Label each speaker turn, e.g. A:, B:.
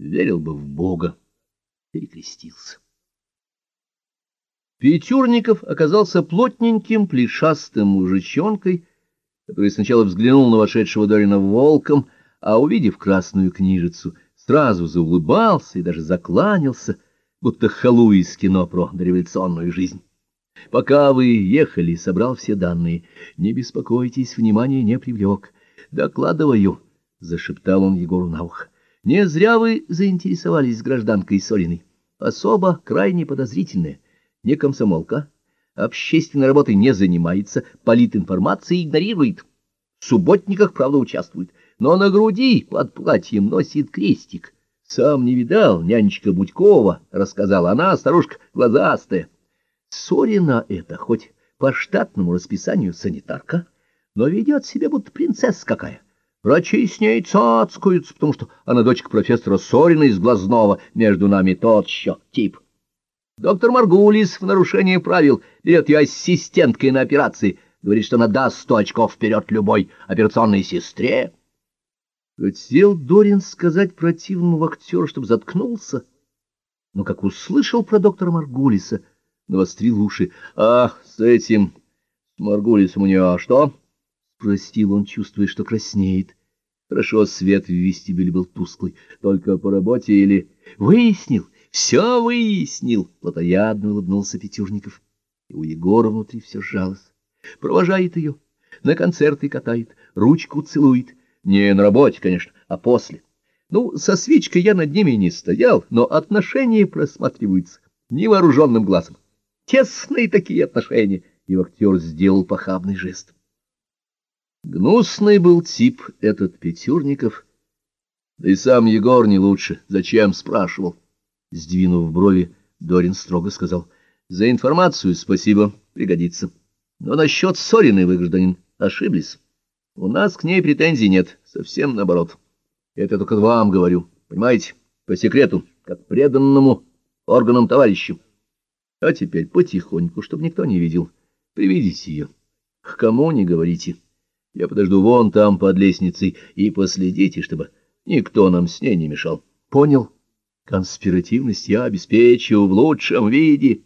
A: верил бы в Бога, перекрестился. Петюрников оказался плотненьким, плешастым мужичонкой, который сначала взглянул на вошедшего Дорина волком, а, увидев красную книжицу, сразу заулыбался и даже закланялся, будто халу из кино про дореволюционную жизнь. Пока вы ехали, собрал все данные. Не беспокойтесь, внимание не привлек. Докладываю, — зашептал он Егору на ухо. Не зря вы заинтересовались гражданкой Сориной. Особо крайне подозрительная, не комсомолка, общественной работой не занимается, политинформацией игнорирует. В субботниках, правда, участвует, но на груди под платьем носит крестик. Сам не видал, нянечка Будькова, рассказала она, старушка глазастая. Сорина это, хоть по штатному расписанию санитарка, но ведет себя будто принцесса какая. Врачи с ней цацкаются, потому что она дочка профессора Сорина из Глазного, между нами тот еще тип. Доктор Маргулис в нарушении правил берет ее ассистенткой на операции, говорит, что она даст сто очков вперед любой операционной сестре. Хотел Дорин сказать противному актеру, чтобы заткнулся, но как услышал про доктора Маргулиса, навострил уши. — А, с этим, Маргулисом у нее что? — спросил он, чувствуя, что краснеет. Хорошо, свет в вестибюле был тусклый. Только по работе или... — Выяснил, все выяснил, — плотоядно улыбнулся Петюрников. И у Егора внутри все сжалось. Провожает ее, на концерты катает, ручку целует. Не на работе, конечно, а после. Ну, со свечкой я над ними не стоял, но отношения просматриваются невооруженным глазом. Тесные такие отношения, и актер сделал похабный жест. Гнусный был тип этот Петюрников, да и сам Егор не лучше. Зачем, спрашивал. Сдвинув брови, Дорин строго сказал, — За информацию спасибо, пригодится. Но насчет Сориной вы, гражданин, ошиблись. У нас к ней претензий нет, совсем наоборот. Это только вам говорю, понимаете, по секрету, как преданному органам товарищу. А теперь потихоньку, чтобы никто не видел, приведите ее. К кому не говорите. Я подожду вон там под лестницей и последите, чтобы никто нам с ней не мешал. Понял? Конспиративность я обеспечу в лучшем виде.